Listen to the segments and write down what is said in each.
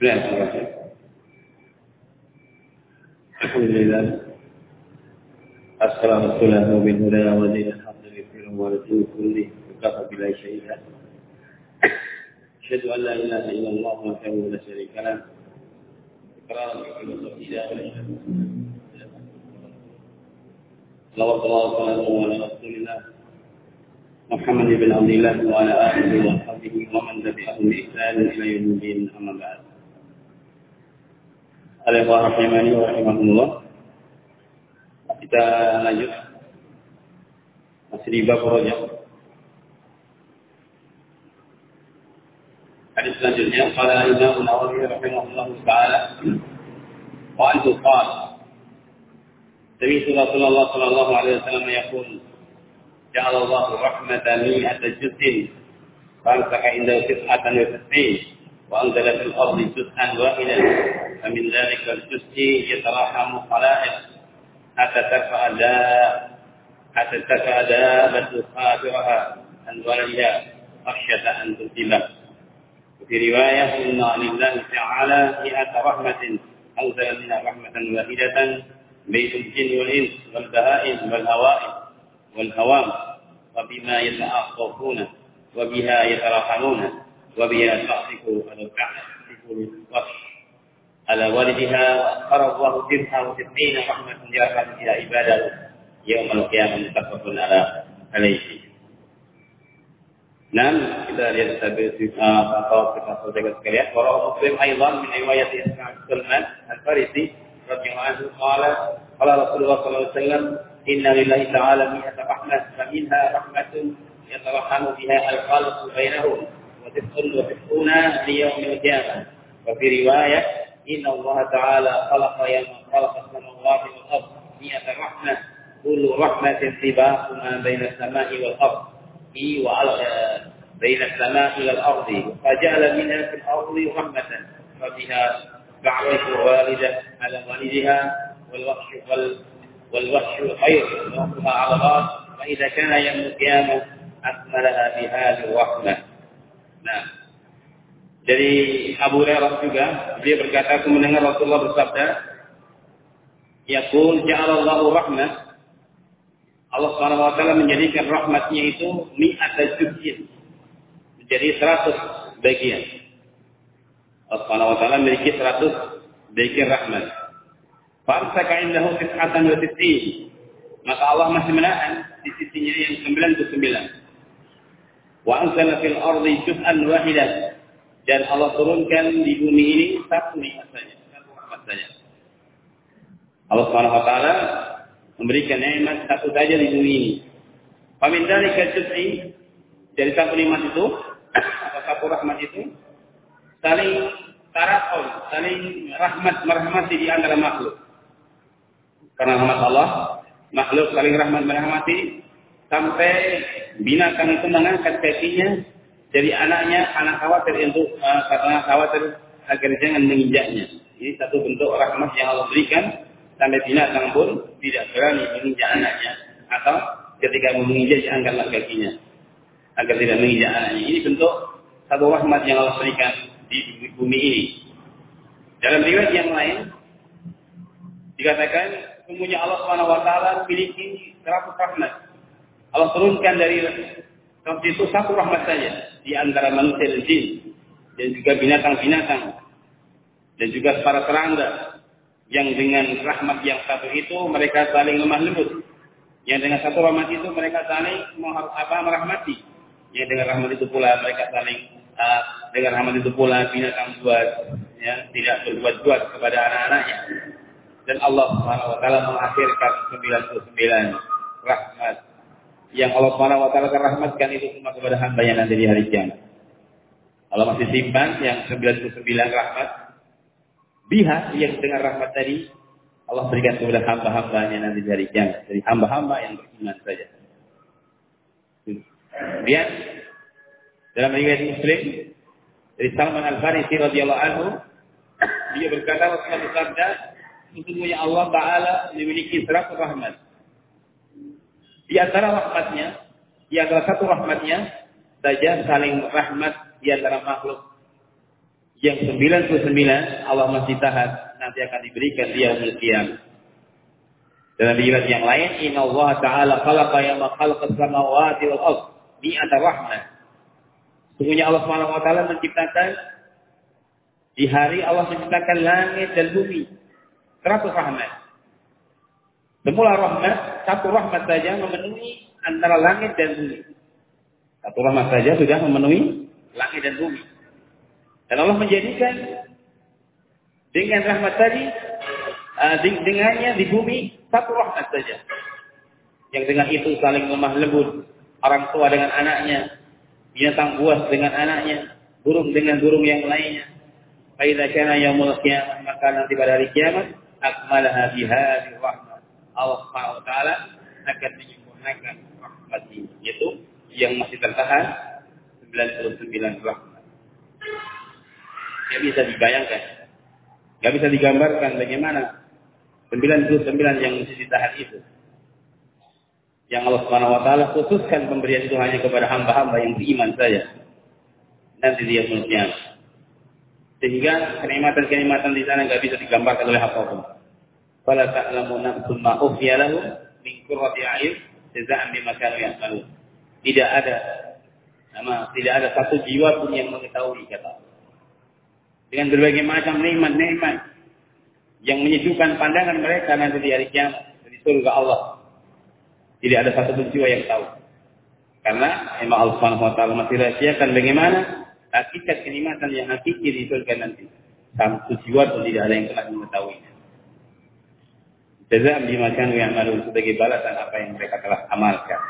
Bismillahirrahmanirrahim. Alhamdulillah. Assalamualaikum warahmatullahi wabarakatuh. Alhamdulillah wa kulli kafa bila syai'a. أشهد أن لا إله إلا الله وحده لا شريك له إقرارا بكلمة صلوات الله وسلامه على رسول الله محمد بن عبد الله وعلى آله وصحبه ومن تبعهم بإحسان إلى يوم الدين أما بعد Al-Ikhwan Rahimani wa Rahimahullah Kita lanjut Masih di bab rojak Hadis selanjutnya Qala Imam Nawawi rahimahullah taala wa anhu qala Sami Rasulullah sallallahu alaihi wasallam yaqul Ja'ala Allah rahmatan mi'ata juz'in فامسك عنده تسعة وتسعين وأنزل في الأرض جزءا واحدا فمن ذلك الجزء يتراحم خلائق حتى ترفع داء حتى ترفع دابة خاطرها عن ولدها خشية أن تبتله وفي رواية إن لله تعالى مئة رحمة أنزل منها رحمة واحدة بين الجن والإنس والبهائم والهوائم والهوام وبما يتعاطفون وبها يتراحمون وبها تعطف تعطف الوحش على والدها وأخر الله تسعة وتسعين رحمة يرحم إلى عباده يوم القيامة متفق على عليه Nah, kita lihat sampai uh, atau kita saudara sekalian. Kalau Muslim Aidan min riwayat Ismail Sulman Al-Farisi radhiyallahu anhu qala qala Rasulullah sallallahu alaihi wasallam inna lillahi ta'ala mi'ata rahmat fa minha rahmatun يترحم بها الخالق بينهم وتسع وتسعون ليوم القيامة وفي رواية إن الله تعالى خلق يوم خلق السماوات والأرض مئة رحمة كل رحمة سباق ما بين السماء والأرض. بين السماء إلى الأرض فجعل منها في الأرض رحمة. فبها تعرف والدة على والدها والوحش والوحش خير ووقفها على الراس فإذا كان يوم القيامة أكملها بهذه الرحمة Nah, dari Abu Hurairah juga dia berkata aku mendengar Rasulullah bersabda, "Yaqul ja'alallahu rahmah." Allah taala menjadikan rahmatnya itu mi'ata juz'in. Menjadi 100 bagian. Allah taala memiliki 100 bagian rahmat. Famsaka indahu tis'atan wa tis'in. Maka Allah masih menahan di sisinya yang 99. Wa anzala fil ardi juz'an wahidan. Dan Allah turunkan di bumi ini satu nikmat saja, satu. Allah Subhanahu wa taala memberikan nikmat satu saja di bumi ini. Famin dzalika juz'i dari satu nikmat itu atau satu rahmat itu saling tarakul, saling rahmat merahmati di antara makhluk. Karena rahmat Allah, makhluk saling rahmat merahmati sampai binatang itu mengangkat kakinya dari anaknya, anak khawatir untuk uh, karena khawatir agar jangan menginjaknya. Ini satu bentuk rahmat yang Allah berikan sampai binatang pun tidak berani menginjak anaknya atau ketika menginjak angkatlah kakinya agar tidak menginjak anaknya. Ini bentuk satu rahmat yang Allah berikan di bumi ini. Dalam riwayat yang lain dikatakan semuanya Allah taala memiliki 100 rahmat. Allah turunkan dari itu satu rahmat saja di antara manusia dan jin dan juga binatang-binatang dan juga para serangga yang dengan rahmat yang satu itu mereka saling lemah lembut yang dengan satu rahmat itu mereka saling apa merahmati. Yang dengan rahmat itu pula mereka saling uh, dengan rahmat itu pula binatang buat ya tidak berbuat buat kepada anak-anaknya. Dan Allah Subhanahu wa taala mengakhirkan 99 rahmat yang Allah Subhanahu wa taala akan rahmatkan itu cuma kepada hamba yang nanti di hari kiamat. Allah masih simpan yang 99 rahmat. Biha yang dengan rahmat tadi Allah berikan kepada hamba-hambanya nanti di hari kiamat. Dari hamba-hamba yang beriman saja. Kemudian dalam riwayat Muslim dari Salman Al Farisi radhiyallahu anhu dia berkata Rasulullah bersabda sesungguhnya Allah Taala memiliki seratus rahmat di antara rahmatnya, di antara satu rahmatnya saja saling rahmat di antara makhluk Yang 99 Allah masih tahan nanti akan diberikan dia qiyamah. Dalam riwayat yang lain, Inna Allah Ta'ala khalaqa yama khalaqa samawati wal ard mi'ata rahmah. Sungguhnya Allah taala menciptakan di hari Allah menciptakan langit dan bumi. 100 rahmat. Semula rahmat, satu rahmat saja memenuhi antara langit dan bumi. Satu rahmat saja sudah memenuhi langit dan bumi. Dan Allah menjadikan dengan rahmat tadi, uh, dengannya di bumi satu rahmat saja. Yang dengan itu saling lemah lembut, orang tua dengan anaknya, binatang buas dengan anaknya, burung dengan burung yang lainnya. Faidah kana yaumul qiyamah, maka nanti pada hari kiamat, akmalaha bihadhi rahmat. Allah Subhanahu wa taala akan menyempurnakan yaitu yang masih tertahan 99 rahmat. Tidak bisa dibayangkan. Tidak bisa digambarkan bagaimana 99 yang mesti ditahan itu. Yang Allah Subhanahu wa taala khususkan pemberian itu hanya kepada hamba-hamba yang beriman saja. Nanti dia mulutnya. Sehingga kenikmatan-kenikmatan di sana nggak bisa digambarkan oleh apa pun. Fala ta'lamu nafsun ma ukhfiya lahum min qurrati a'yun jazaa'an bima kanu ya'malun. Tidak ada nama tidak ada satu jiwa pun yang mengetahui kata dengan berbagai macam nikmat-nikmat yang menyejukkan pandangan mereka nanti di hari kiamat di surga Allah. Tidak ada satu pun jiwa yang tahu. Karena emang Allah Subhanahu wa taala masih rahasiakan bagaimana hakikat kenikmatan yang hakiki di surga nanti. Satu jiwa pun tidak ada yang telah mengetahuinya. Jazam bima kanu ya'malun sebagai balasan apa yang mereka telah amalkan.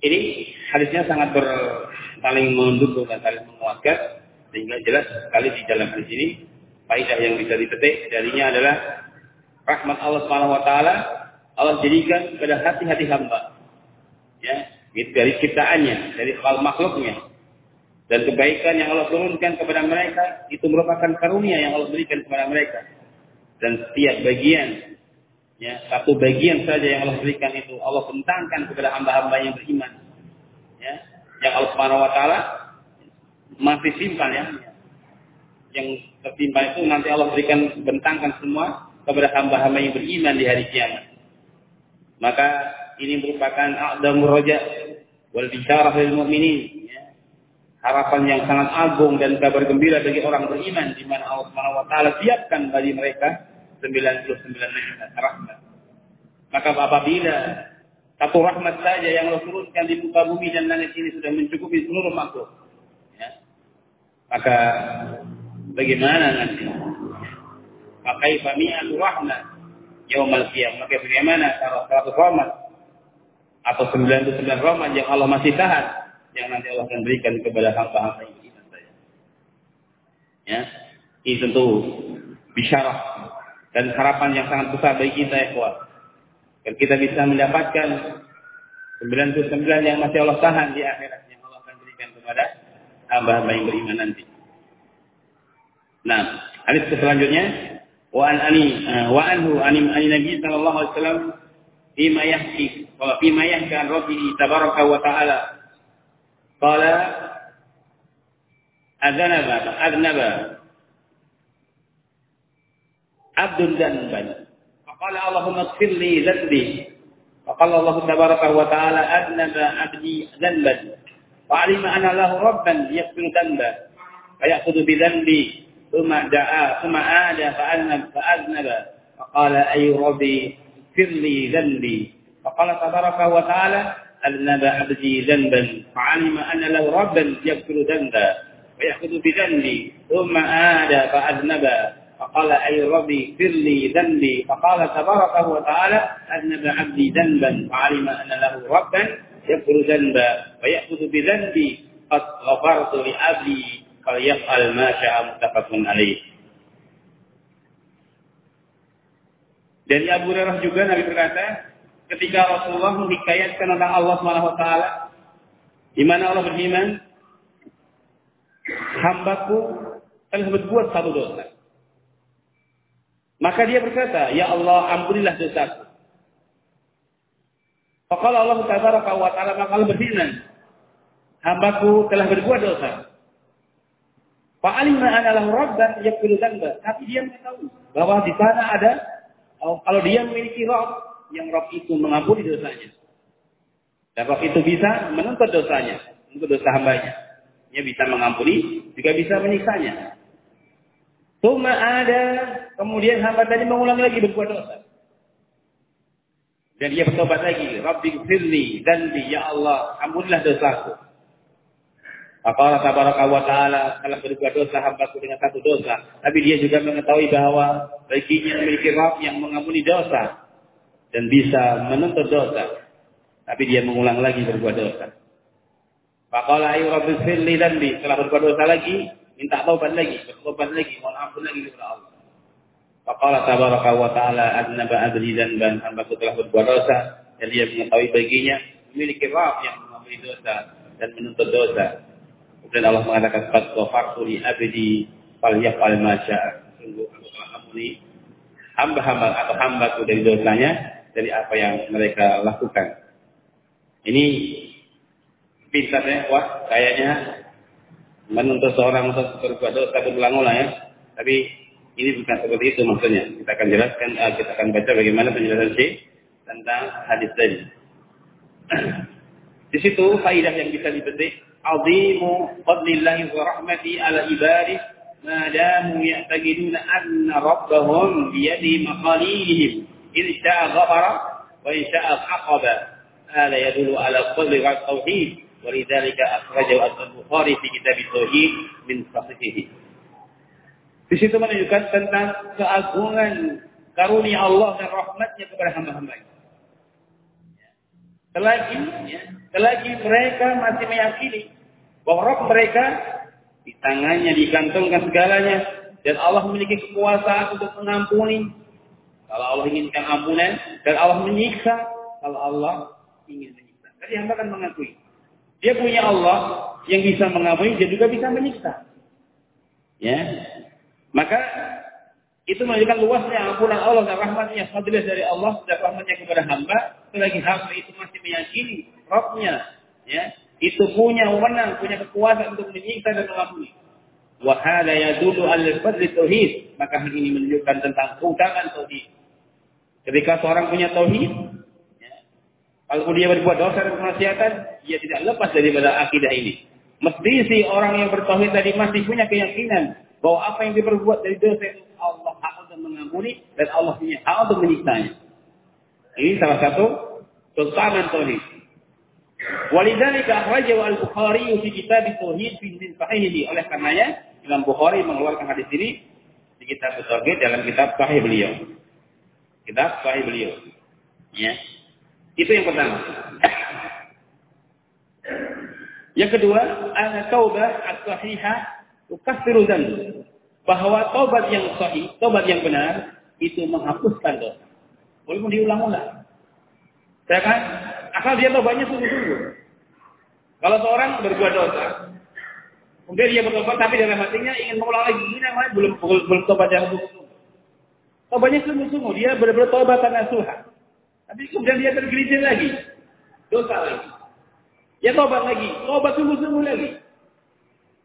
Ini hadisnya sangat ber, saling mendukung dan saling menguatkan sehingga jelas sekali di dalam hadis ini faidah yang bisa dipetik darinya adalah rahmat Allah Subhanahu wa taala Allah jadikan pada hati-hati hamba. Ya, dari ciptaannya, dari hal makhluknya. Dan kebaikan yang Allah turunkan kepada mereka itu merupakan karunia yang Allah berikan kepada mereka. Dan setiap bagian ya, satu bagian saja yang Allah berikan itu Allah bentangkan kepada hamba-hamba yang beriman. Ya, yang Allah Subhanahu wa taala masih simpan ya. Yang tersimpan itu nanti Allah berikan bentangkan semua kepada hamba-hamba yang beriman di hari kiamat. Maka ini merupakan a'damur roja wal bisyarah lil mu'minin. Ya. Harapan yang sangat agung dan kabar gembira bagi orang beriman di mana Allah Subhanahu wa taala siapkan bagi mereka 99 nikmat rahmat. Maka apabila satu rahmat saja yang Allah turunkan di muka bumi dan langit ini sudah mencukupi seluruh makhluk maka bagaimana nanti? Maka ifami'atu rahmat yaumal qiyamah. Maka bagaimana kalau 100 rahmat atau 99 rahmat yang Allah masih tahan yang nanti Allah akan berikan kepada hamba-hamba yang beriman. Ya, ini tentu bisyarah dan harapan yang sangat besar bagi kita ya kuat. Dan kita bisa mendapatkan 99 yang masih Allah tahan di akhirat yang Allah akan berikan kepada hamba-hamba yang beriman nanti. Nah, hadis selanjutnya wa an ani uh, wa anhu ani ani Nabi sallallahu alaihi wasallam bima yahki wa bima yahki Rabbi tabaraka wa ta'ala qala adnaba adnaba abdun danban فقال اللهم اغفر لي ذنبي. فقال الله تبارك وتعالى أذنب عبدي ذنبا. فعلم أن له ربا يغفر ذنبا فيأخذ بذنبي. ثم دعا ثم عاد فأذنب فأذنب. فقال أي ربي اغفر لي ذنبي. فقال تبارك وتعالى أذنب عبدي ذنبا فعلم أن له ربا يغفر ذنبا ويأخذ بذنبي ثم عاد فأذنب فقال أي ربي اغفر لي ذنبي فقال تبارك وتعالى أذنب عبدي ذنبا فعلم أن له ربا يغفر ذنبا ويأخذ بذنبي قد غفرت لأبي فليفعل ما شاء متفق عليه Dari Abu Hurairah juga Nabi berkata, ketika Rasulullah menghikayatkan tentang Allah Subhanahu wa taala di mana Allah berfirman, "Hambaku telah berbuat satu dosa." Maka dia berkata, "Ya Allah, ampunilah dosaku." Faqala Allah Taala wa taala maka Allah berfirman, "Hambaku telah berbuat dosa." Fa'alima ana lahu rabban yaghfiru dzanba. Tapi dia mengetahui bahwa di sana ada kalau dia memiliki Rabb yang Rabb itu mengampuni dosanya. Dan Rabb itu bisa menuntut dosanya, untuk dosa hambanya. Dia bisa mengampuni, juga bisa menyiksanya. Cuma ada, kemudian hamba tadi mengulang lagi berbuat dosa. Dan dia bertobat lagi. Rabbi firli dan ya Allah, ampunilah dosaku. Allah tabaraka wa ta'ala telah berbuat dosa hambaku dengan satu dosa. Tapi dia juga mengetahui bahwa baginya memiliki Rabb yang mengampuni dosa. Dan bisa menuntut dosa. Tapi dia mengulang lagi berbuat dosa. Faqala ayu rabbi firli di Setelah berbuat dosa lagi, minta taubat lagi. Bertobat lagi, mohon ampun lagi kepada Allah. Faqala tabaraka wa ta'ala adnaba adri dan hambaku telah berbuat dosa. Dan dia mengetahui baginya memiliki Rabb yang mengampuni dosa dan menuntut dosa. Kemudian Allah mengatakan qad ghafartu li abdi falyaf'al ma syaa. Sungguh aku telah ampuni hamba-hamba atau hambaku dari dosanya dari apa yang mereka lakukan. Ini pintar ya, wah kayaknya menuntut seorang untuk berbuat dosa berulang-ulang ya. Tapi ini bukan seperti itu maksudnya. Kita akan jelaskan, eh, kita akan baca bagaimana penjelasan si tentang hadis tadi. Di situ faidah yang bisa dipetik azimu qadlillahi wa rahmati ala ibadih Madamu ya'tagiduna anna rabbahum biyadi maqalihim إن شاء غفر وإن شاء عقب هذا يدل على فضل التوحيد ولذلك أخرجه البخاري في كتاب التوحيد من صحيحه. Di situ menunjukkan tentang keagungan karunia Allah dan rahmatnya kepada hamba-hambanya. Selagi, ya, selagi mereka masih meyakini bahwa roh mereka di tangannya digantungkan segalanya dan Allah memiliki kekuasaan untuk mengampuni kalau Allah inginkan ampunan dan Allah menyiksa kalau Allah ingin menyiksa. Tadi hamba akan mengakui dia punya Allah yang bisa mengampuni dia juga bisa menyiksa. Ya. Maka itu menunjukkan luasnya ampunan Allah dan rahmatnya, fadilah dari Allah dan rahmatnya kepada hamba. Selagi hamba itu masih meyakini Rabbnya, ya, itu punya wewenang, punya kekuasaan untuk menyiksa dan mengampuni. Wahada yadulu al-fadli tauhid. Maka hal ini menunjukkan tentang keutamaan tauhid. Ketika seorang punya tauhid, ya, kalau dia berbuat dosa dan kemaksiatan, dia tidak lepas daripada akidah ini. Mesti si orang yang bertauhid tadi masih punya keyakinan bahwa apa yang diperbuat dari dosa itu Allah hak untuk mengampuni dan Allah punya hak untuk menyiksanya. Ini salah satu keutamaan tauhid. Walidzalika akhrajahu al-Bukhari fi kitab tauhid fi sahihihi. Oleh karenanya Imam Bukhari mengeluarkan hadis ini di kitab tauhid dalam kitab sahih beliau. Kitab sahih beliau. Ya. Itu yang pertama. Yang kedua, an-taubah as-sahihah tukaffiru dzanb bahwa tobat yang sahih, tobat yang benar itu menghapuskan dosa. Walaupun diulang-ulang. Ya kan? Asal dia tobatnya sungguh-sungguh. Kalau seorang berbuat dosa, kemudian dia bertobat tapi dalam hatinya ingin mengulang lagi, ini namanya belum belum tobat yang sungguh-sungguh. Tobatnya sungguh-sungguh, dia benar-benar tobat karena Tuhan. Tapi kemudian dia tergelincir lagi, dosa lagi. Ya tobat lagi, tobat sungguh-sungguh lagi.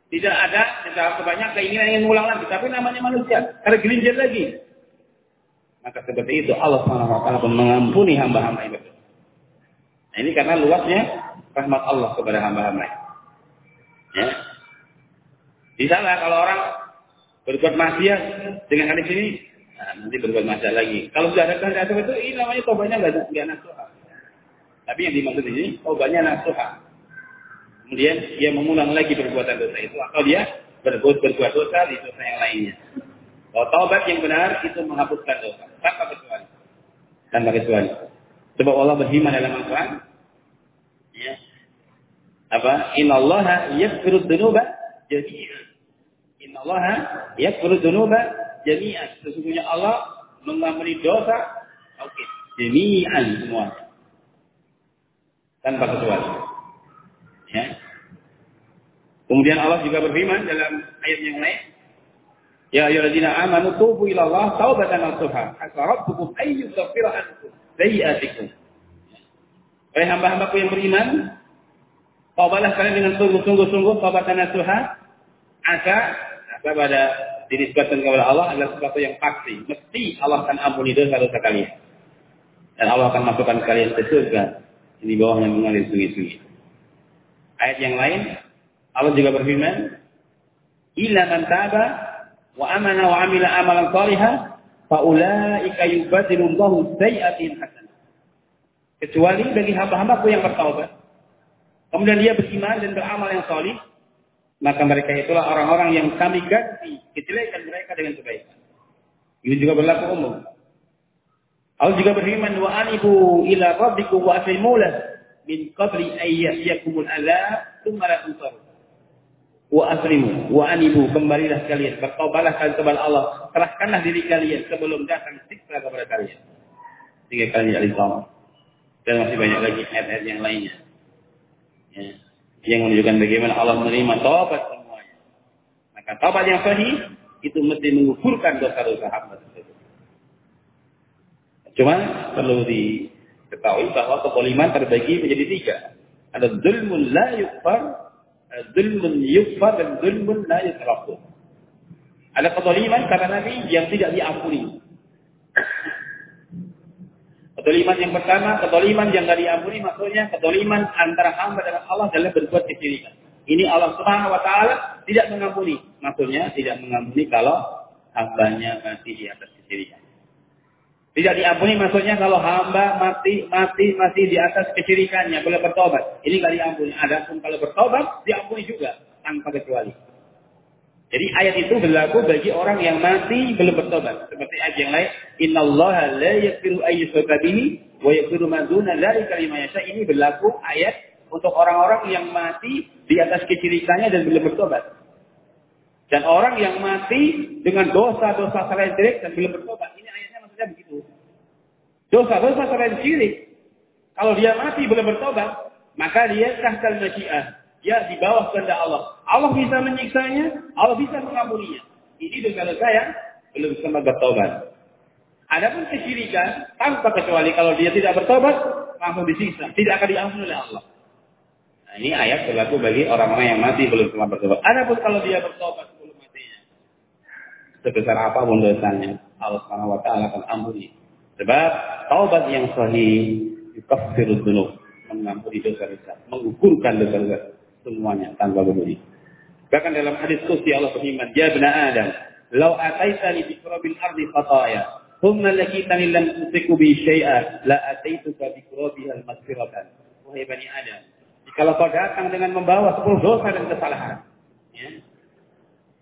Tidak ada secara kebanyak keinginan ingin mengulang lagi. Tapi namanya manusia. Tergelincir lagi. Maka seperti itu Allah SWT pun mengampuni hamba-hamba itu. Nah ini karena luasnya rahmat Allah kepada hamba-hamba. Ya. Di sana kalau orang berbuat maksiat dengan hadis ini, nah, nanti berbuat maksiat lagi. Kalau sudah ada kehendak itu, ini namanya tobatnya nggak nggak nasuha. Tapi yang dimaksud ini tobatnya nasuha. Kemudian dia mengulang lagi perbuatan dosa itu atau dia berbuat berbuat dosa di dosa yang lainnya. Kalau taubat yang benar itu menghapuskan dosa tanpa kecuali. Tanpa kecuali. Sebab Allah berfirman dalam Al-Quran, ya, apa? Inna Allah yaghfiru dzunuba jami'an. Inna Allah yaghfiru dzunuba jami'an. Sesungguhnya Allah mengampuni dosa, oke, okay, jami'an semua. Tanpa kecuali. Ya. Kemudian Allah juga berfirman dalam ayat yang lain, Ya ayyuhalladzina amanu tubu ila Allah taubatan nasuha. Asa rabbukum ay yughfira ankum sayyi'atikum. Wahai hamba-hambaku yang beriman, taubatlah kalian dengan sungguh-sungguh sungguh taubatan nasuha. Asa Asal pada dinisbatkan kepada Allah adalah sesuatu yang pasti. Mesti Allah akan ampuni dosa-dosa kalian. Dan Allah akan masukkan kalian ke surga. Ini bawahnya mengalir sungai-sungai. Ayat yang lain, Allah juga berfirman, "Illa man taba wa amana wa amila amalan shalihan, fa yubadilullahu sayyi'atihim hasanah." Kecuali bagi hamba-hambaku yang bertaubat, kemudian dia beriman dan beramal yang salih, maka mereka itulah orang-orang yang kami ganti kejelekan mereka dengan kebaikan. Ini juga berlaku umum. Allah juga berfirman wa anibu ila rabbikum wa aslimu min qabli ayyakumul ala thumma la tunsarun. Wa aslimu wa anibu kembalilah kalian bertobatlah kalian kepada Allah serahkanlah diri kalian sebelum datang siksa kepada kalian. Tiga kali al Dan masih banyak lagi ayat-ayat yang lainnya. Ya yang menunjukkan bagaimana Allah menerima taubat semuanya. Maka taubat yang sahih itu mesti mengukurkan dosa-dosa hamba tersebut. Cuma perlu diketahui bahwa kepoliman terbagi menjadi tiga. Ada zulmun la yukfar, zulmun yukfar dan zulmun la yutrafu. Ada kezaliman karena Nabi yang tidak diampuni. Kedoliman yang pertama, kedoliman yang dari diampuni maksudnya kedoliman antara hamba dengan Allah dalam berbuat kesyirikan. Ini Allah Subhanahu wa taala tidak mengampuni. Maksudnya tidak mengampuni kalau hambanya masih di atas kesyirikan. Tidak diampuni maksudnya kalau hamba mati mati masih di atas kesyirikannya boleh bertobat. Ini tidak diampuni. Adapun kalau bertobat diampuni juga tanpa kecuali. Jadi ayat itu berlaku bagi orang yang mati belum bertobat. Seperti ayat yang lain, Inna Allah la yaghfiru ayyushraka bihi wa yaghfiru ma duna dzalika. Ini berlaku ayat untuk orang-orang yang mati di atas kesyirikannya dan belum bertobat. Dan orang yang mati dengan dosa-dosa selain syirik dan belum bertobat. Ini ayatnya maksudnya begitu. Dosa-dosa selain syirik. Kalau dia mati belum bertobat, maka dia kahkal masyiah ya di bawah kehendak Allah. Allah bisa menyiksanya, Allah bisa mengampuninya. Ini dosa-dosa yang belum sempat bertobat. Adapun kesyirikan tanpa kecuali kalau dia tidak bertobat langsung disiksa, tidak akan diampuni oleh Allah. Nah, ini ayat berlaku bagi orang-orang yang mati belum sempat bertobat. Adapun kalau dia bertobat sebelum matinya, sebesar apa pun dosanya, Allah Subhanahu wa taala akan ampuni. Sebab taubat yang sahih yukaffiru dzunub, mengampuni dosa-dosa, mengukurkan dosa-dosa semuanya tanpa peduli. Bahkan dalam hadis kursi Allah berfirman, "Ya bani Adam, law ataitani bi ardi khataya, thumma lakitani lam tusiku bi syai'a, la ataituka bi qurabiha al-maghfiratan." Wahai bani Adam, jika kau datang dengan membawa sepuluh dosa dan kesalahan, ya,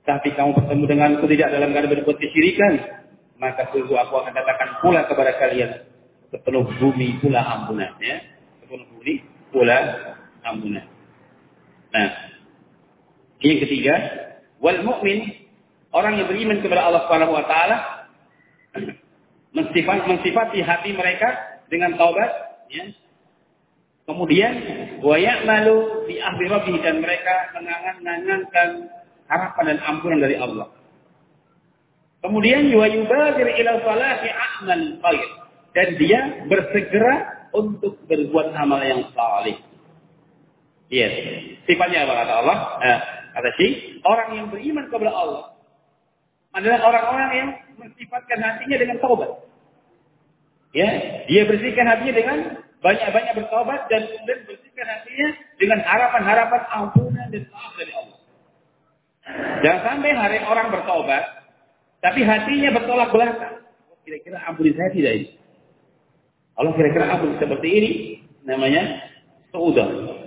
tapi kamu bertemu denganku tidak dalam keadaan berbuat kesyirikan, maka sungguh aku akan katakan pula kepada kalian sepenuh bumi pula ampunan ya sepenuh bumi pula ampunan Nah, yang ketiga, wal mukmin orang yang beriman kepada Allah Subhanahu wa taala mensifat mensifati hati mereka dengan taubat ya. Kemudian wa ya'malu bi ahli rabbih dan mereka mengangan-angankan harapan dan ampunan dari Allah. Kemudian wa yubadir ila salati a'mal khair dan dia bersegera untuk berbuat amal yang saleh. Yes. Sifatnya apa kata Allah? Eh, kata si orang yang beriman kepada Allah adalah orang-orang yang mensifatkan hatinya dengan taubat. Ya, dia bersihkan hatinya dengan banyak-banyak bertobat dan kemudian bersihkan hatinya dengan harapan-harapan ampunan dan maaf dari Allah. Jangan sampai hari orang bertobat, tapi hatinya bertolak belakang. Kira-kira ampuni saya tidak ini? Allah kira-kira ampun seperti ini, namanya sudah.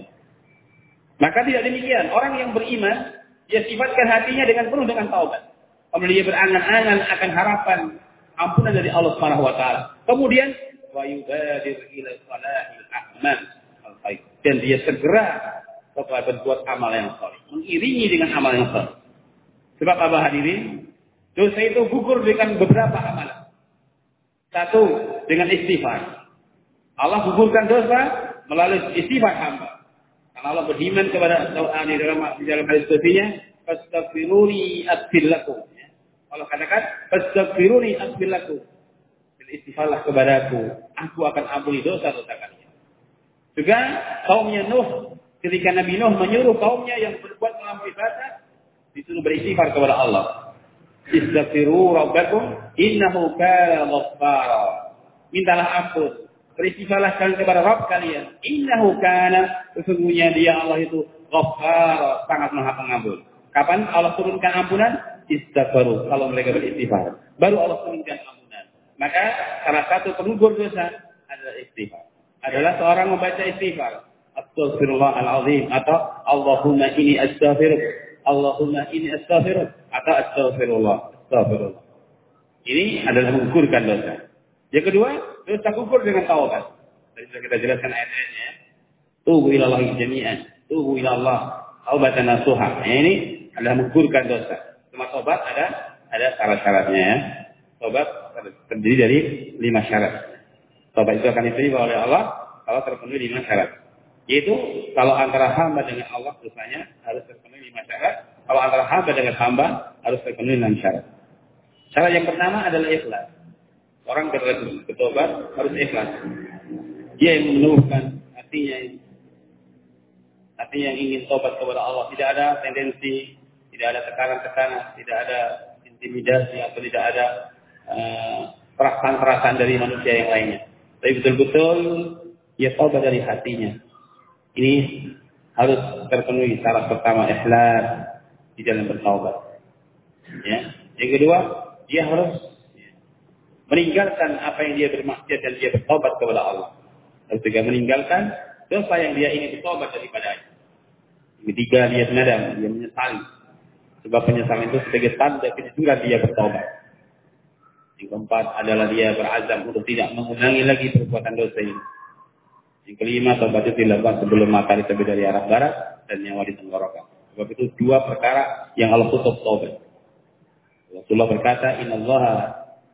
Maka tidak demikian. Orang yang beriman, dia sifatkan hatinya dengan penuh dengan taubat. Kemudian dia berangan-angan akan harapan ampunan dari Allah Subhanahu wa taala. Kemudian wa salahil a'mal dan dia segera kepada berbuat amal yang saleh, mengiringi dengan amal yang saleh. Sebab apa hadirin? Dosa itu gugur dengan beberapa amalan. Satu, dengan istighfar. Allah gugurkan dosa melalui istighfar hamba. Karena Allah beriman kepada doa di dalam di dalam hadis kutsinya, "Fastaghfiruni aghfir lakum." Ya. Allah katakan, "Fastaghfiruni aghfir lakum." Beristighfarlah kepadaku, aku akan ampuni dosa-dosa kalian. Juga kaumnya Nuh, ketika Nabi Nuh menyuruh kaumnya yang berbuat melampaui batas Disuruh beristighfar kepada Allah. Istaghfiru rabbakum innahu kana ghaffara. Mintalah ampun. Beristighfarlah kalian kepada Rabb kalian. Innahu kana sesungguhnya dia Allah itu ghaffara, sangat maha pengampun. Kapan Allah turunkan ampunan? Istighfaru kalau mereka beristighfar. Baru Allah turunkan ampunan. Maka salah satu pengukur dosa adalah istighfar. Adalah seorang membaca istighfar. Astaghfirullahaladzim atau Allahumma ini astaghfiruk. Allahumma ini astaghfiruk atau astaghfirullah. Astaghfirullah. Ini adalah mengukurkan dosa. Yang kedua, dosa kukur dengan taubat. Tadi sudah kita jelaskan ayat-ayatnya. Tubu ilallah jami'an. Tubu ilallah. Taubatan nasuha. Nah, ini adalah mengukurkan dosa. Cuma taubat ada ada syarat-syaratnya ya. Taubat terdiri dari lima syarat. Taubat itu akan diterima oleh Allah kalau terpenuhi lima syarat. Yaitu kalau antara hamba dengan Allah dosanya harus terpenuhi lima syarat. Kalau antara hamba dengan hamba harus terpenuhi enam syarat. Syarat yang pertama adalah ikhlas. Orang bertobat harus ikhlas. Dia yang menuhkan hatinya hatinya yang ingin tobat kepada Allah. Tidak ada tendensi, tidak ada tekanan-tekanan, tidak ada intimidasi atau tidak ada eh, perasaan-perasaan uh, dari manusia yang lainnya. Tapi betul-betul ia tobat dari hatinya. Ini harus terpenuhi syarat pertama ikhlas di dalam bertaubat. Ya. Yang kedua, dia harus meninggalkan apa yang dia bermaksiat dan dia bertobat kepada Allah. Harus juga meninggalkan dosa yang dia ingin bertobat daripadanya. Ketiga, dia menadam, dia menyesali. Sebab penyesalan itu sebagai tanda kejujuran dia bertobat. Yang keempat adalah dia berazam untuk tidak mengulangi lagi perbuatan dosa ini. Yang kelima, tobat itu dilakukan sebelum matahari terbit dari arah barat dan nyawa di tenggorokan. Sebab itu dua perkara yang Allah tutup tobat. Rasulullah berkata, Inna Allah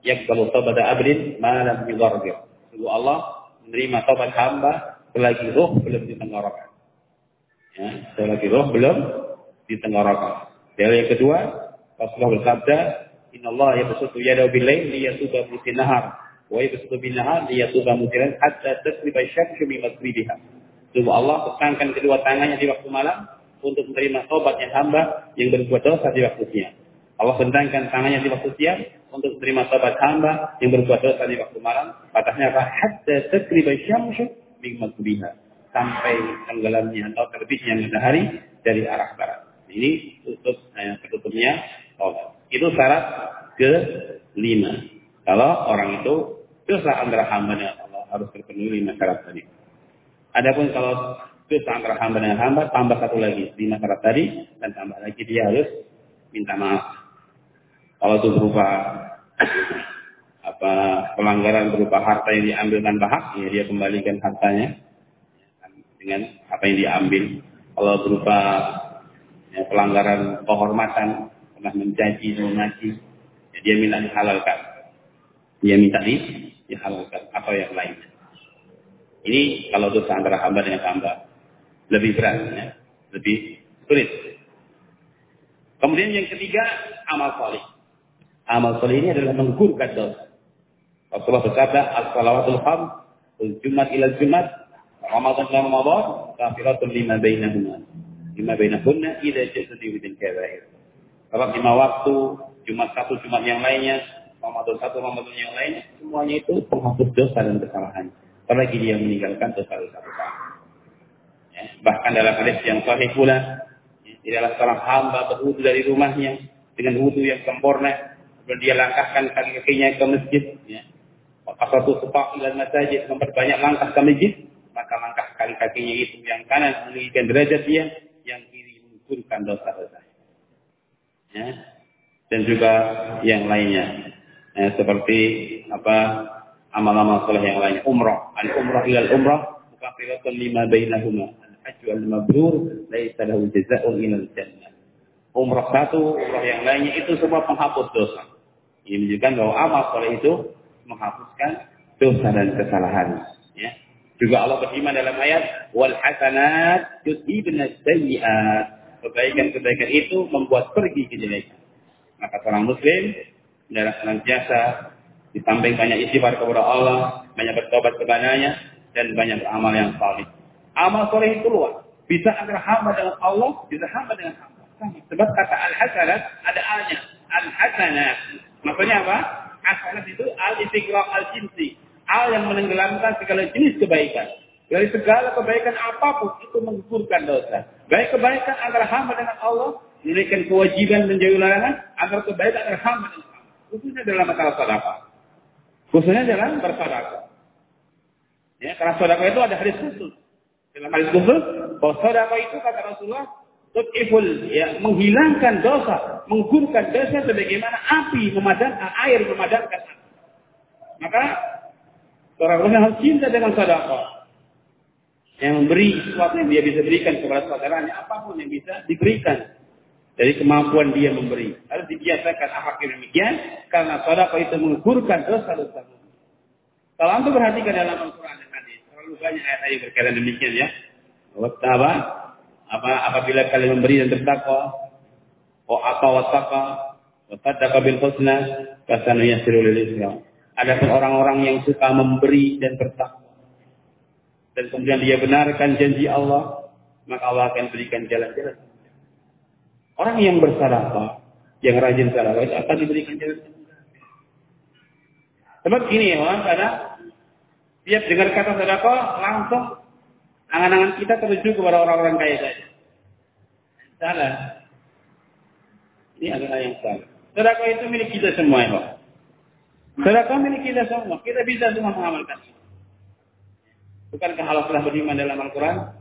yakbalu tobat abdin malam yudargir. Sungguh Allah menerima tobat hamba selagi roh belum di tenggorokan. Ya, selagi roh belum di tenggorokan. Dan yang kedua, Rasulullah bersabda, Inna Allah yabsutu yadahu bil-lail liyatuba bi nahar wa yabsutu bin nahar liyatuba mutiran hatta tasriba syamsu min masribiha. Sungguh Allah petangkan kedua tangannya di waktu malam untuk menerima tobatnya hamba yang berbuat dosa di waktu siang. Allah bentangkan tangannya di waktu siang untuk menerima tobat hamba yang berbuat dosa di waktu malam. Batasnya apa? Hatta tasriba syamsu min masribiha. Sampai tenggelamnya atau terbitnya matahari dari arah barat. Ini tutup eh, tertutupnya tobat. Itu syarat ke lima. Kalau orang itu dosa antara hamba dengan Allah harus terpenuhi lima syarat tadi. Adapun kalau dosa antara hamba dengan hamba tambah satu lagi lima syarat tadi dan tambah lagi dia harus minta maaf. Kalau itu berupa apa pelanggaran berupa harta yang diambil tanpa hak, ya dia kembalikan hartanya dengan apa yang diambil. Kalau berupa ya, pelanggaran kehormatan pernah menjanji mengaji ya, dia minta dihalalkan. Dia minta di dihalalkan atau yang lainnya ini kalau dosa antara hamba dengan hamba lebih berat ya, lebih sulit. Kemudian yang ketiga amal soleh amal soleh ini adalah menggugurkan dosa Rasulullah bersabda as-salawatul kham Jumat ila Jumat Ramadan ila Ramadan kafiratun lima bainahuma lima bainahunna idza jasadi bidil kabair kalau lima waktu, Jumat satu, Jumat yang lainnya, Ramadan satu, Ramadan yang lainnya, semuanya itu penghapus dosa dan kesalahan. Apalagi dia meninggalkan dosa-dosa besar. Ya, bahkan dalam hadis yang sahih pula, ya, tidaklah seorang hamba berwudu dari rumahnya dengan wudu yang sempurna, kemudian dia langkahkan kaki-kakinya ke masjid, ya. satu sepak ilan masjid, memperbanyak langkah ke masjid, maka langkah kaki-kakinya itu yang kanan meninggikan derajat dia, yang kiri mengukurkan dosa-dosa. Ya, dan juga yang lainnya. Ya, seperti apa amal-amal soleh yang lainnya umrah. Al umrah ilal umrah mukafiratun lima bainahuma. Al hajju al mabrur laisa lahu jazaa'un ilal jannah. Umrah satu umrah yang lainnya itu semua penghapus dosa ini menunjukkan bahwa amal soleh itu menghapuskan dosa dan kesalahan ya juga Allah berfirman dalam ayat wal hasanat yudhibna sayyi'at kebaikan-kebaikan itu membuat pergi kejelekan. Maka seorang muslim adalah senantiasa di samping banyak istighfar kepada Allah, banyak bertobat kepadanya, dan banyak beramal yang saleh. Amal soleh itu luas. Bisa antara hamba dengan Allah, bisa hamba dengan hamba. Sebab kata al-hasanat ada alnya. Al-hasanat. Maksudnya apa? Hasanat itu al-istiqra' al-jinsi. Al yang menenggelamkan segala jenis kebaikan. Dari segala kebaikan apa pun itu menggugurkan dosa. Baik kebaikan antara hamba dengan Allah, menunaikan kewajiban menjauhi larangan, antara kebaikan antara hamba dengan Allah. Khususnya dalam masalah sedekah. Khususnya dalam bersedekah. Ya, karena sedekah itu ada hadis khusus. Dalam hadis khusus, bahwa sedekah itu kata Rasulullah Tutiful, ya, menghilangkan dosa, menggurkan dosa sebagaimana api memadamkan air memadamkan Maka muslim harus cinta dengan sedekah. Yang memberi sesuatu yang dia bisa berikan kepada saudaranya, apa pun yang bisa diberikan dari kemampuan dia memberi. Harus dibiasakan akhlak demikian karena sedekah itu menggurkan dosa-dosa. Kalau anda perhatikan dalam Al-Quran dan hadis, terlalu banyak ayat-ayat berkaitan demikian ya. Apa? Apa apabila kalian memberi dan bertakwa wa apa wattaqa wa saddaqa bil husna fasanu yasiru lil islam. Ada orang-orang yang suka memberi dan bertakwa dan kemudian dia benarkan janji Allah maka Allah akan berikan jalan-jalan. Orang yang bersedekah yang rajin sedekah akan diberikan jalan sebab gini ya karena tiap dengar kata sedekah langsung Angan-angan kita tertuju kepada orang-orang kaya saja. Salah. Ini adalah yang salah. Sedekah itu milik kita semua ya Pak. Sedekah milik kita semua. Kita bisa semua mengamalkan Bukankah Allah telah beriman dalam Al-Quran?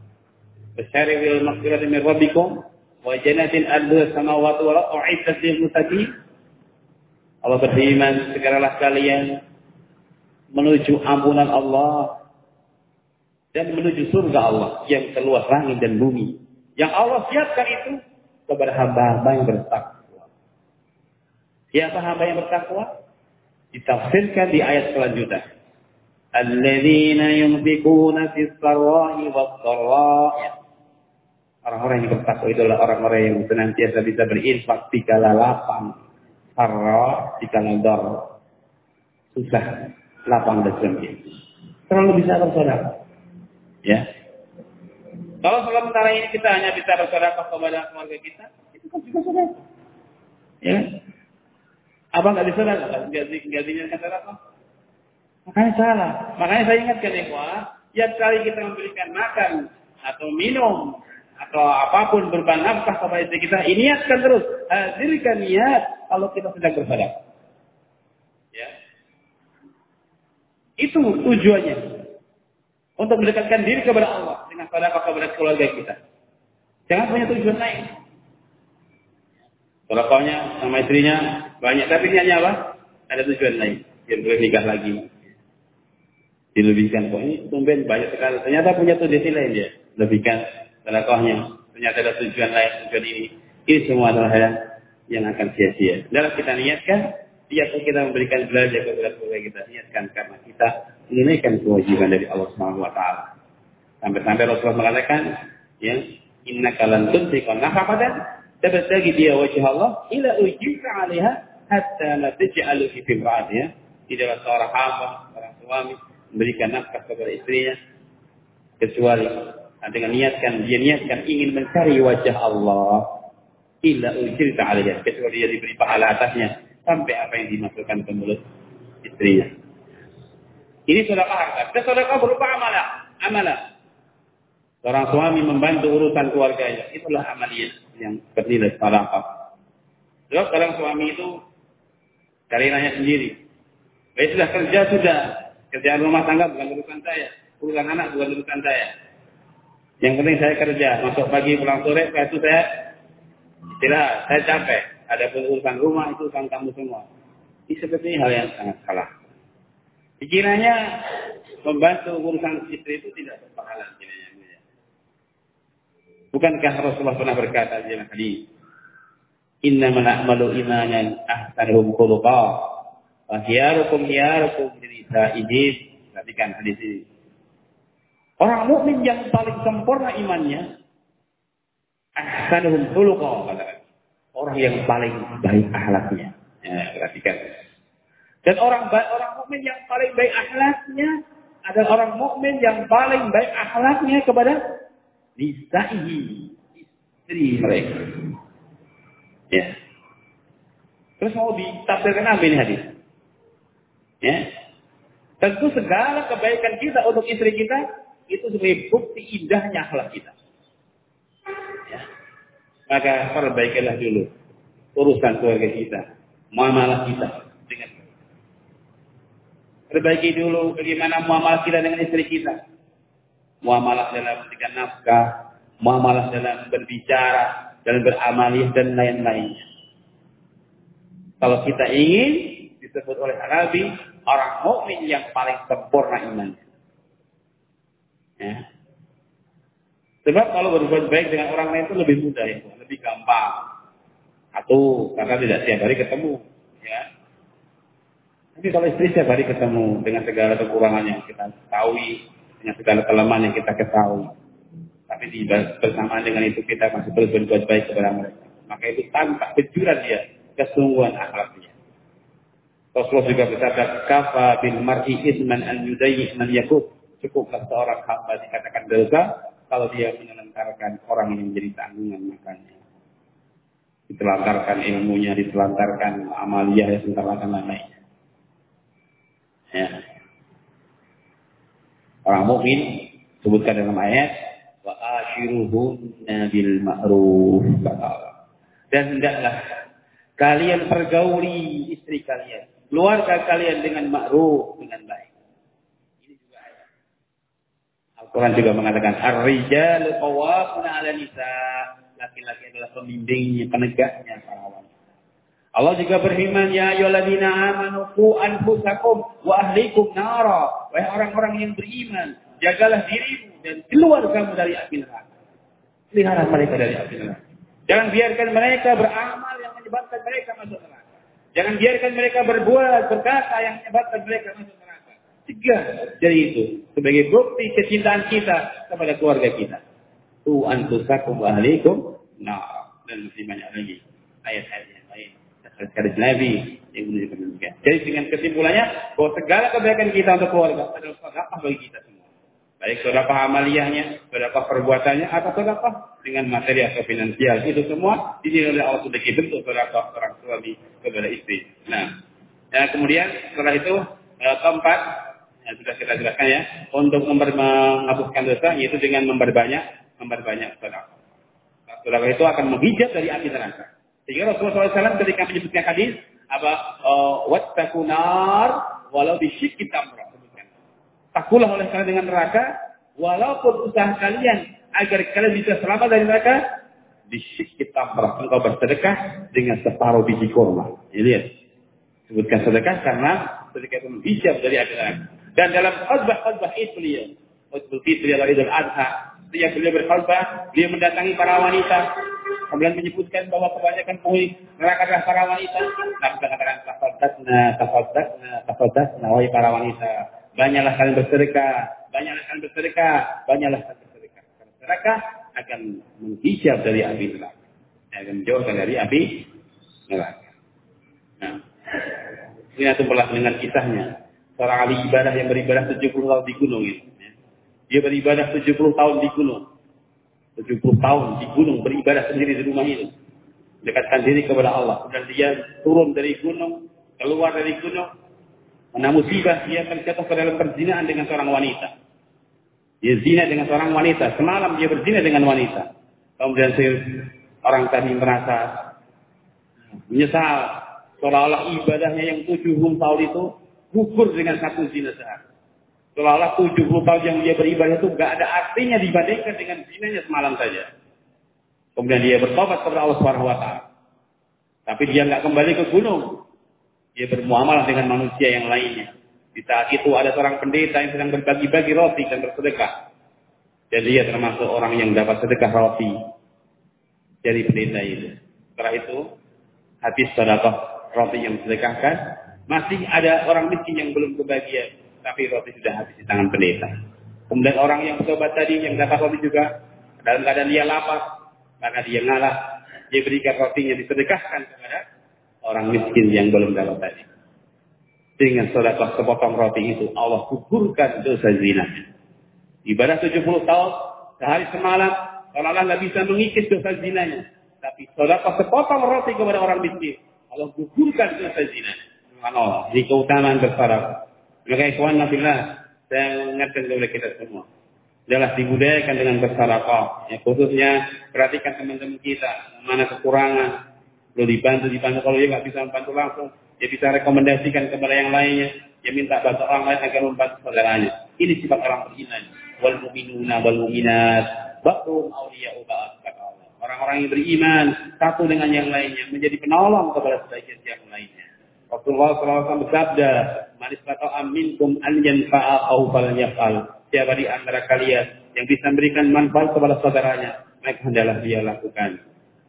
Besyari wil maghfirati min rabbikum wa jannatin ardu samawati wal ardu uiddat lil. Allah beriman segeralah kalian menuju ampunan Allah dan menuju surga Allah yang seluas langit dan bumi. Yang Allah siapkan itu kepada hamba-hamba yang bertakwa. Siapa hamba yang bertakwa? Ditafsirkan di ayat selanjutnya. Alladzina yunfikuna fis sarra'i was Orang-orang yang bertakwa itulah orang-orang yang senantiasa bisa berinfak di kala lapang, sarra di kala dar. Susah, lapang dan sempit. Terlalu bisa bersaudara. Ya. Kalau sementara ini kita hanya bisa bersedekah kepada keluarga kita, itu kan juga sudah. Ya. Apa nggak bisa nggak gaji gajinya kan sedekah? Makanya salah. Makanya saya ingatkan ya, tiap kali kita memberikan makan atau minum atau apa pun berupa nafkah kepada istri kita, iniatkan terus. Hadirkan niat kalau kita sedang bersedekah. Ya. Itu tujuannya. Untuk mendekatkan diri kepada Allah dengan sedekah kepada keluarga kita. Jangan punya tujuan lain. Sedekahnya sama istrinya banyak, tapi niatnya apa? Ada tujuan lain. Biar boleh nikah lagi. Dilebihkan kok ini tumben banyak sekali. Ternyata punya tujuan lain dia. Lebihkan sedekahnya. Ternyata ada tujuan lain, tujuan ini. Ini semua adalah yang, yang akan sia-sia. Dalam kita niatkan, Tiap kita memberikan belajar kepada keluarga kita niatkan karena kita menunaikan kewajiban dari Allah Subhanahu wa taala. Sampai-sampai Rasulullah mengatakan, ya, inna kalan tunfiqan nafaqatan tabtagi dia wajah Allah ila ujibka 'alaiha hatta la taj'alu fi ya. Tidaklah seorang hamba, seorang suami memberikan nafkah kepada istrinya kecuali dengan niatkan dia niatkan ingin mencari wajah Allah illa ujirta 'alaiha kecuali dia diberi pahala atasnya sampai apa yang dimasukkan ke mulut istrinya. Ini sedekah harta. Dan sedekah berupa amalah. Amalah. Seorang suami membantu urusan keluarganya. Itulah amaliyah yang bernilai sedekah. Sebab seorang suami itu karirnya sendiri. Baik sudah kerja sudah. Kerjaan rumah tangga bukan urusan saya. Urusan anak bukan urusan saya. Yang penting saya kerja. Masuk pagi pulang sore. Setelah itu saya istirahat. Saya capek. Ada urusan rumah itu urusan kamu semua. Ini seperti hal yang sangat salah. Pikirannya membantu urusan istri itu tidak berpahala. Bukankah Rasulullah pernah berkata dalam hadis, Inna manakmalu imanan ahsanuhum khuluqa wa hiyarukum hiyarukum idis. Perhatikan hadis ini. Orang mukmin yang paling sempurna imannya ahsanuhum khuluqa katakan orang yang paling baik akhlaknya. Ya, perhatikan. Dan orang orang mukmin yang paling baik akhlaknya adalah orang mukmin yang paling baik akhlaknya kepada nisaihi istri mereka. Ya. Terus mau ditafsirkan apa ini hadis? Ya. Tentu segala kebaikan kita untuk istri kita itu sebagai bukti indahnya akhlak kita. Maka perbaikilah dulu urusan keluarga kita, muamalah kita dengan Perbaiki dulu bagaimana muamalah kita dengan istri kita. Muamalah dalam memberikan nafkah, muamalah dalam berbicara, dalam beramalih dan lain-lainnya. Kalau kita ingin disebut oleh Nabi orang mukmin yang paling sempurna imannya. Ya. Sebab kalau berbuat baik dengan orang lain itu lebih mudah itu, lebih gampang. Atau karena tidak tiap hari ketemu, ya. Tapi kalau istri tiap hari ketemu dengan segala kekurangan yang kita ketahui, dengan segala kelemahan yang kita ketahui, tapi di bersamaan dengan itu kita masih terus berbuat baik kepada mereka, maka itu tanpa kejuran dia kesungguhan akhlaknya. Rasulullah juga berkata, "Kafa bil mar'i isman an yudayyi man yakub." Cukuplah seorang hamba dikatakan dosa kalau dia menelantarkan orang yang menjadi tanggungan makanya. Ditelantarkan ilmunya, ditelantarkan amaliyah, ditelantarkan lain-lainnya. Ya. Orang mukmin sebutkan dalam ayat wa ashiruhunna bil ma'ruf Dan hendaklah kalian pergauli istri kalian, keluarga kalian dengan ma'ruf, dengan baik. Al-Quran juga mengatakan, Ar-rijalu qawwamuna 'ala nisa. Laki-laki adalah pembimbingnya, penegaknya para wanita. Allah juga berfirman, Ya ayyuhalladzina amanu qu anfusakum wa ahlikum nara. Wahai orang-orang yang beriman, jagalah dirimu dan keluar kamu dari api neraka. Pelihara mereka dari api neraka. Jangan biarkan mereka beramal yang menyebabkan mereka masuk neraka. Jangan biarkan mereka berbuat berkata yang menyebabkan mereka masuk neraka. Tiga dari itu sebagai bukti kecintaan kita kepada keluarga kita. Tu antusakum wa ahlikum nah dan masih banyak lagi ayat-ayat yang lain. Sekali Nabi yang menunjukkan. Jadi dengan kesimpulannya bahwa segala kebaikan kita untuk keluarga adalah sedekah bagi kita semua. Baik sedekah amaliyahnya, sedekah perbuatannya, atau sedekah dengan materi atau finansial. Itu semua dinilai oleh Allah sebagai bentuk sedekah orang suami kepada istri. Nah, ya, kemudian setelah itu eh, keempat yang sudah kita jelaskan ya, untuk menghapuskan dosa yaitu dengan memperbanyak memperbanyak sedekah. Sedekah itu akan menghijab dari api neraka. Sehingga Rasulullah SAW ketika menyebutkan hadis apa uh, wattakunar walau bisyikki tamra Takulah oleh kalian dengan neraka walaupun usaha kalian agar kalian bisa selamat dari neraka bisyikki tamra engkau bersedekah dengan separuh biji kurma. Lihat. Sebutkan sedekah karena sedekah itu menghijab dari api neraka. Dan dalam khutbah-khutbah itu beliau, khutbah fitri atau idul adha, yang beliau berkhutbah, beliau mendatangi para wanita, kemudian menyebutkan bahwa kebanyakan penghuni neraka adalah para wanita. Nabi mengatakan tafaddaqna, tafaddaqna, tafaddaqna, wahai para wanita, banyaklah kalian bersedekah, banyaklah kalian bersedekah, banyaklah kalian bersedekah. Karena sedekah akan menghijab dari api neraka, akan menjauhkan dari api neraka. Nah, ini antum pernah mendengar kisahnya seorang ahli ibadah yang beribadah 70 tahun di gunung itu. Dia beribadah 70 tahun di gunung. 70 tahun di gunung beribadah sendiri di rumah itu. Dekatkan diri kepada Allah. Dan dia turun dari gunung, keluar dari gunung. Karena musibah dia akan jatuh ke dalam perzinaan dengan seorang wanita. Dia zina dengan seorang wanita. Semalam dia berzina dengan wanita. Kemudian orang tadi merasa menyesal. Seolah-olah ibadahnya yang 70 tahun itu gugur dengan satu zina sehari. Seolah-olah 70 tahun yang dia beribadah itu gak ada artinya dibandingkan dengan zinanya semalam saja. Kemudian dia bertobat kepada Allah Subhanahu wa. Tapi dia nggak kembali ke gunung. Dia bermuamalah dengan manusia yang lainnya. Di saat itu ada seorang pendeta yang sedang berbagi-bagi roti dan bersedekah. Dan dia termasuk orang yang dapat sedekah roti dari pendeta itu. Setelah itu, habis sedekah roti yang sedekahkan, masih ada orang miskin yang belum kebagian, tapi roti sudah habis di tangan pendeta. Kemudian orang yang bertobat tadi yang dapat roti juga dalam keadaan dia lapar, maka dia ngalah, dia berikan rotinya disedekahkan kepada orang miskin yang belum dapat tadi. Dengan sedekah sepotong roti itu Allah gugurkan dosa zina. Ibadah 70 tahun sehari semalam, Allah nggak bisa mengikis dosa zinanya, tapi sedekah sepotong roti kepada orang miskin, Allah gugurkan dosa zina. Allah, di keutamaan bersedekah. Maka ikhwan nafillah, saya mengingatkan kepada kita semua. Jelas dibudayakan dengan bersedekah. Ya, khususnya perhatikan teman-teman kita mana kekurangan. Perlu dibantu, dibantu. Kalau dia nggak bisa membantu langsung, dia bisa rekomendasikan kepada yang lainnya. Dia minta bantu orang lain agar membantu saudaranya. Ini sifat orang beriman. Wal mu'minuna wal mu'minat. Ba'dun awliya'u ba'd. Orang-orang yang beriman satu dengan yang lainnya menjadi penolong kepada sebagian yang lainnya. Rasulullah SAW bersabda, "Man istata'a minkum an yanfa'a aw falyaf'al." Siapa di antara kalian yang bisa memberikan manfaat kepada saudaranya, maka hendaklah dia lakukan.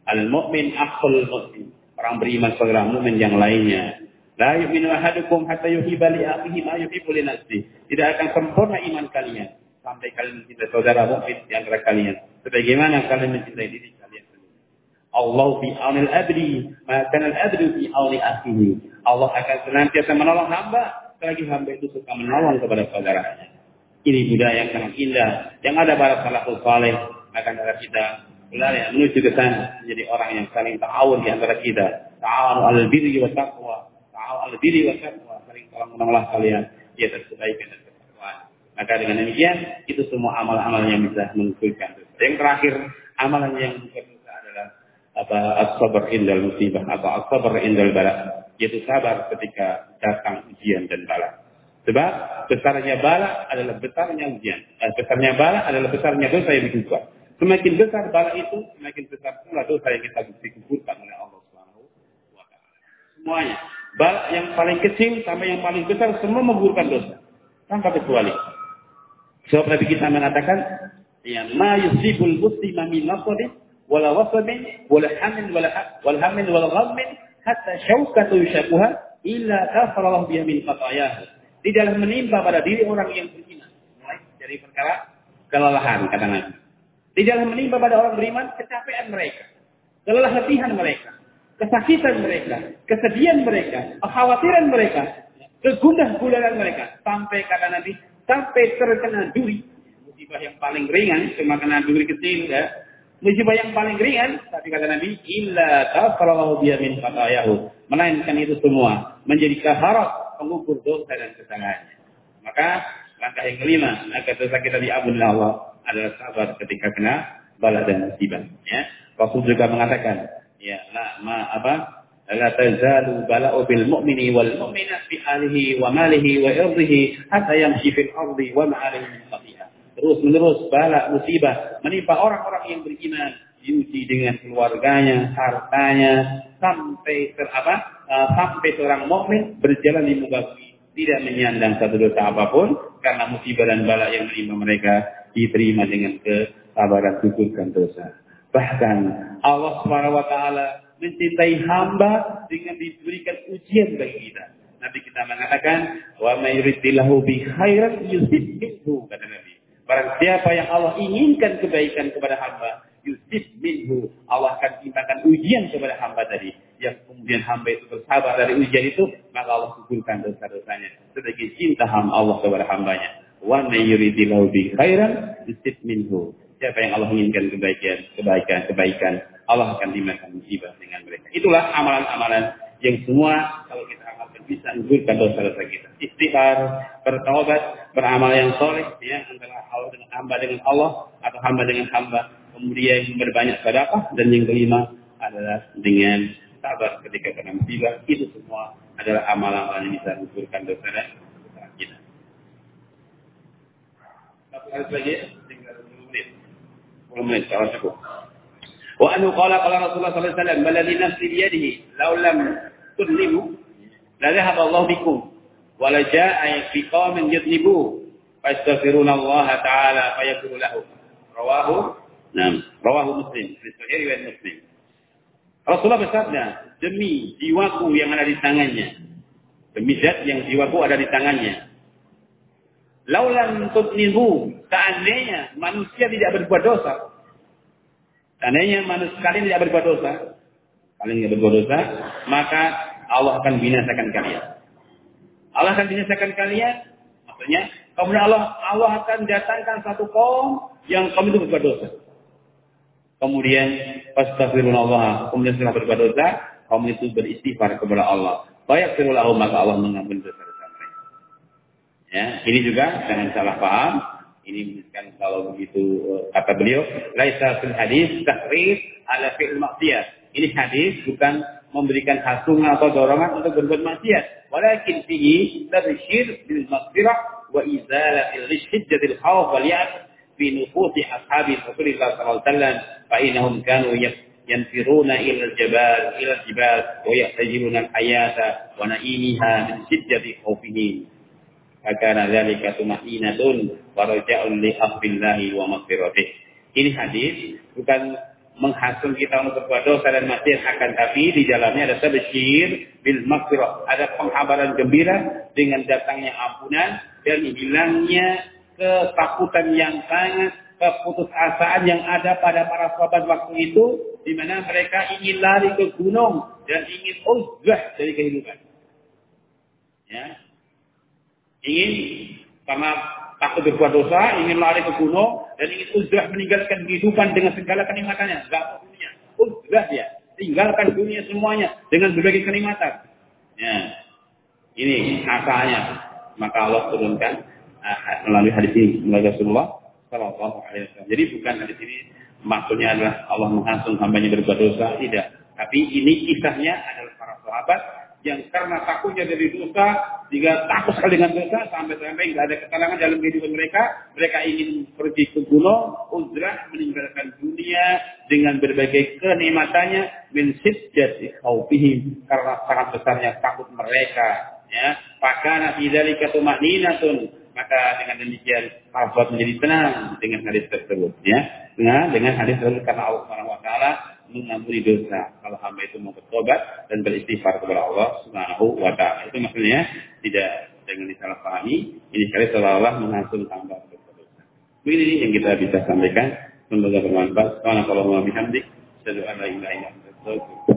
Al-mu'min akhul muslim. Orang beriman saudara mukmin yang lainnya. La yu'minu ahadukum hatta yuhibba li akhihi ma yuhibbu li nafsihi. Tidak akan sempurna iman kalian sampai kalian mencintai saudara mukmin di antara kalian. Sebagaimana kalian mencintai diri Allah fi aunil abdi, maka al-abdu fi auni akhihi. Allah akan senantiasa menolong hamba selagi hamba itu suka menolong kepada saudaranya. Ini budaya yang sangat indah. Yang ada para salafus saleh akan cara kita berlari menuju ke sana menjadi orang yang saling ta'awun di antara kita. Ta'awun al birri wa taqwa. Ta'awun al birri wa taqwa. Saling tolong menolong kalian di atas kebaikan dan ketakwaan. Maka dengan demikian itu semua amal-amal yang bisa mengusulkan. Yang terakhir amalan yang apa as-sabr indal musibah atau as-sabr indal bala yaitu sabar ketika datang ujian dan bala. Sebab besarnya bala adalah besarnya ujian. Eh, besarnya bala adalah besarnya dosa yang dibuat. Semakin besar bala itu, semakin besar pula dosa yang kita digugurkan oleh Allah Subhanahu wa. Semuanya. Bala yang paling kecil sampai yang paling besar semua menggugurkan dosa. Tanpa kecuali. Sebab Nabi kita mengatakan, ya ma yusibul muslima min nasabih wala wasabin wala hamin wala wal hamin wala ghammin hatta syaukatu yushakuha illa kafarallahu biha min khatayah. Tidaklah menimpa pada diri orang yang beriman. Mulai dari perkara kelelahan kata Nabi. Tidaklah menimpa pada orang beriman kecapean mereka, kelelahan mereka, kesakitan mereka, kesedihan mereka, kekhawatiran mereka, kegundah gulanan mereka sampai kata Nabi sampai terkena duri musibah yang paling ringan cuma kena duri kecil ya musibah yang paling ringan, tapi kata Nabi, illa kafarallahu biya min khatayahu. Melainkan itu semua menjadi kaharat pengukur dosa dan kesalahannya. Maka langkah yang kelima agar dosa kita diampuni Allah adalah sabar ketika kena bala dan musibah. Ya. Rasul juga mengatakan, ya, la ma apa? La tazalu bala'u bil mu'mini wal mu'minat bi alihi wa malihi wa irdihi hatta yamshi fil ardi wa ma'alihi terus menerus bala musibah menimpa orang-orang yang beriman diuji dengan keluarganya, hartanya sampai ter apa? Uh, sampai seorang mukmin berjalan di muka bumi tidak menyandang satu dosa apa pun karena musibah dan bala yang menimpa mereka diterima dengan kesabaran dan dosa. Bahkan Allah taala mencintai hamba dengan diberikan ujian bagi kita. Nabi kita mengatakan, "Wa may yuridillahu bi khairan yusibhu," kata Nabi. Barang siapa yang Allah inginkan kebaikan kepada hamba, yusif minhu. Allah akan timpakan ujian kepada hamba tadi. Yang kemudian hamba itu bersabar dari ujian itu, maka Allah kuburkan dosa-dosanya. Sebagai cinta hamba Allah kepada hambanya. Wa may yuridillahu bi khairan yusif minhu. Siapa yang Allah inginkan kebaikan, kebaikan, kebaikan, Allah akan timpakan musibah dengan mereka. Itulah amalan-amalan yang semua bisa menggugurkan dosa-dosa kita. Istighfar, bertaubat, beramal yang soleh, ya, antara Allah dengan hamba dengan Allah atau hamba dengan hamba. Kemudian berbanyak sedekah dan yang kelima adalah dengan sabar ketika kena musibah. Itu semua adalah amalan-amalan yang bisa menggugurkan dosa dan dosa kita. Satu kali lagi, tinggal 10 menit. 10 menit, kalau cukup. وأنه قال قال رسول الله صلى الله عليه وسلم ما الذي نفسي بيده لو لم تظلموا la Allah bikum. Wa la jaa fi qaumin yadnibu fastaghfiruna Allah taala fayaghfiru lahu rawahu nam rawahu muslim. Fi sahih riwayat muslim. Rasulullah bersabda demi jiwaku yang ada di tangannya. Demi zat yang jiwaku ada di tangannya. Laulan tudnibu. Seandainya manusia tidak berbuat dosa seandainya manusia kalian tidak berbuat dosa kalian tidak berbuat dosa maka Allah akan binasakan kalian. Allah akan binasakan kalian, maksudnya kemudian Allah Allah akan datangkan satu kaum yang kaum itu berbuat dosa. kemudian fastaghfirullah, kemudian setelah berbuat dosa, kamu itu beristighfar kepada Allah. Fayaghfirullahu maka Allah mengampuni dosa-dosa mereka. Ya, ini juga jangan salah paham. Ini menunjukkan kalau begitu eh, kata beliau, laisa fil hadis tahrir ala fi'il maksiyat. Ini hadis bukan memberikan hasungan atau dorongan untuk berbuat maksiat. Walakin fihi tabshir bil maghfirah wa izalatil hijjatil khawf wal ya's fi nufusi ashabi Rasulullah sallallahu alaihi wasallam fa innahum kanu yanfiruna ila al-jabal ila al-jibal wa yahtajiruna al-hayata wa na'imiha min shiddati khawfihi. Fakana dzalika tumainatun wa raja'un li wa maghfiratih. Ini hadis bukan menghasung kita untuk berbuat dosa dan maksiat akan tapi di dalamnya ada tabsyir bil maghfirah ada penghabaran gembira dengan datangnya ampunan dan hilangnya ketakutan yang sangat keputusasaan yang ada pada para sahabat waktu itu di mana mereka ingin lari ke gunung dan ingin uzlah dari kehidupan. Ya. Ingin karena takut berbuat dosa, ingin lari ke gunung dan ingin uzlah meninggalkan kehidupan dengan segala kenikmatannya. Enggak mau dunia. Uzlah dia. Tinggalkan dunia semuanya dengan berbagai kenikmatan. Ya. Ini asalnya. Maka Allah turunkan uh, melalui hadis ini melalui Rasulullah Sallallahu Alaihi Wasallam. Jadi bukan di sini maksudnya adalah Allah menghasung hambanya berbuat dosa, tidak. Tapi ini kisahnya adalah para sahabat yang karena takutnya dari dosa, jika takut sekali dengan dosa, sampai-sampai tidak ada ketenangan dalam kehidupan mereka, mereka ingin pergi ke gunung, uzrah, meninggalkan dunia dengan berbagai kenikmatannya, min jadi khawfihim, karena sangat besarnya takut mereka. Ya, pakana dzalika tumaninatun maka dengan demikian sahabat menjadi tenang dengan hadis tersebut ya dengan hadis tersebut karena Allah Subhanahu wa taala mengampuni dosa. Kalau hamba itu mau bertobat dan beristighfar kepada Allah Subhanahu wa taala. Itu maksudnya tidak dengan disalahpahami. Ini sekali seolah-olah menghasut hamba berdosa. Ini yang kita bisa sampaikan. Semoga bermanfaat. Subhanakallahumma bihamdik. Asyhadu an la ilaha illa